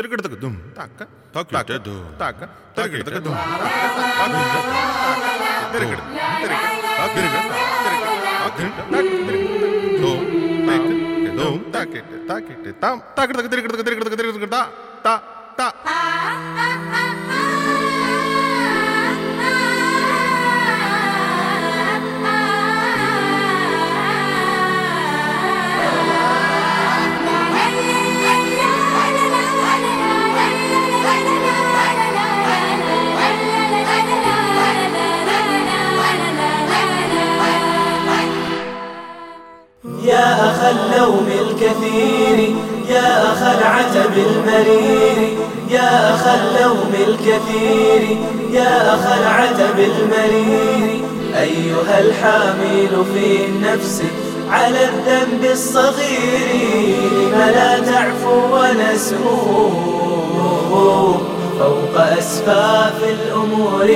తిరగడతకు దుమ్ తాక తాక దుమ్ తాక తిరగడతకు దుమ్ తాక తిరగడ తిరగడ తిరగడ దుమ్ తాక దుమ్ తాక తాక తాం తాకడతకు తిరగడతకు తిరగడతకు తిరగడతకు తా తా తా أخ اللوم الكثير يا أخ العتب المرير يا أخ اللوم الكثير يا أخ العتب المرير. أيها الحامل في النفس على الذنب الصغير لم لا تعفو ونسمو فوق أسفاف الأمور.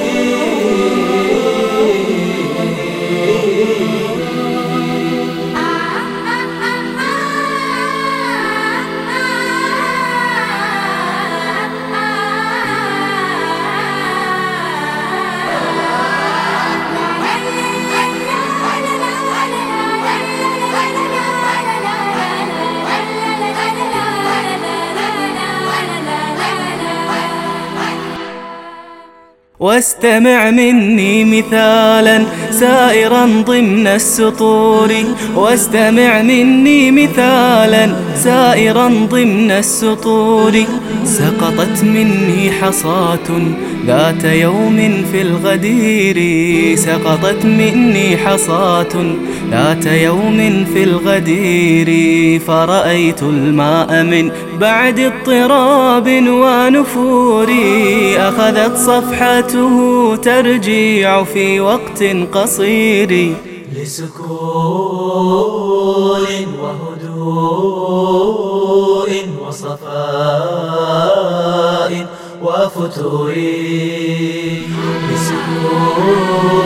واستمع مني مثالا سائرا ضمن السطور. واستمع مني مثالا سائرا ضمن السطور. سقطت مني حصاة ذات يوم في الغدير. سقطت مني حصاة ذات يوم في الغدير. فرأيت الماء من بعد اضطراب ونفور أخذت صفحته ترجيع في وقت قصير. لسكون وهدوء وصفاء وفتور. لسكون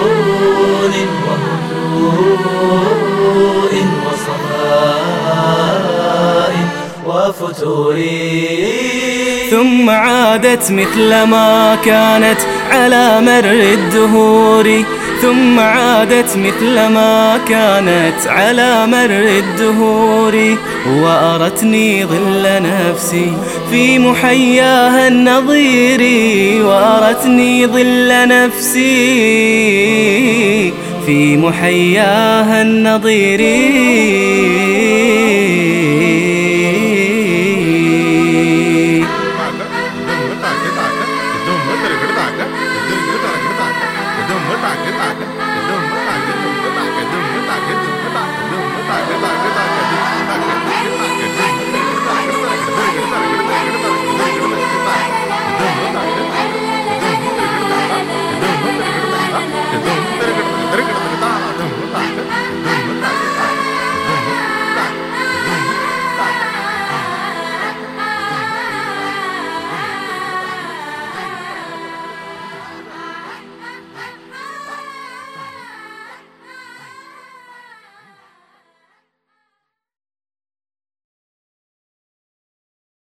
وفتور ثم عادت مثل ما كانت على مر الدهور. ثم عادت مثل ما كانت على مر الدهور. وأرتني ظل نفسي في محياها النظير. وأرتني ظل نفسي في محياها النظير.